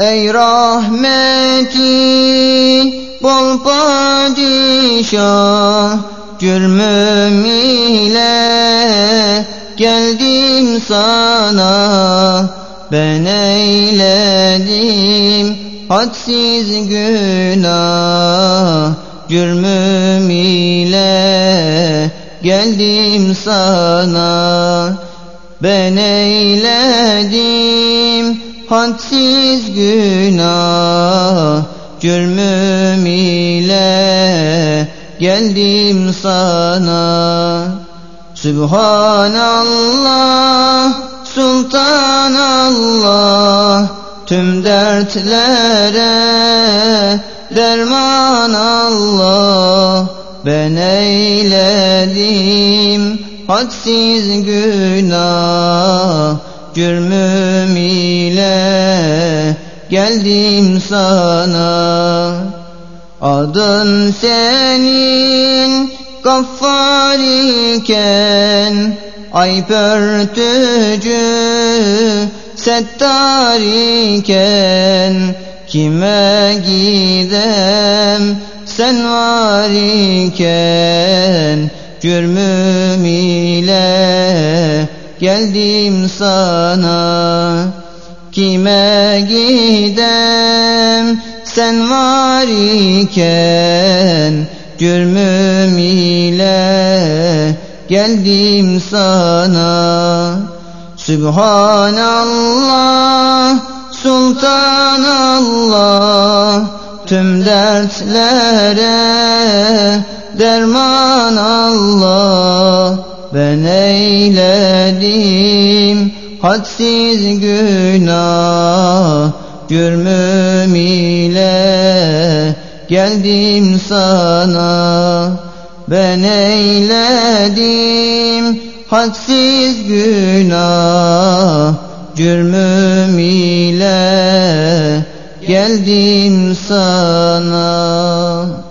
Ey rahmeti bol padişah Cürmüm ile geldim sana. Ben eyledim hadsiz günah Cürmüm ile geldim sana. Ben eyledim hadsiz günah Cürmüm ile geldim sana. Subhanallah, Sultanallah Tüm dertlere derman Allah Ben eyledim hadsiz günah Cürmüm ile geldim sana. Adın senin gaffar iken Ayıp örtücü settar iken Kime gidem? Sen var iken Cürmüm ile geldim sana Kime gidem? Sen var iken Cürmüm ile geldim sana. Sübhanallah, Sultanallah Tüm dertlere derman Allah Ben eyledim hadsiz günah Cürmüm ile geldim sana. Ben eyledim hadsiz günah Cürmüm ile geldim sana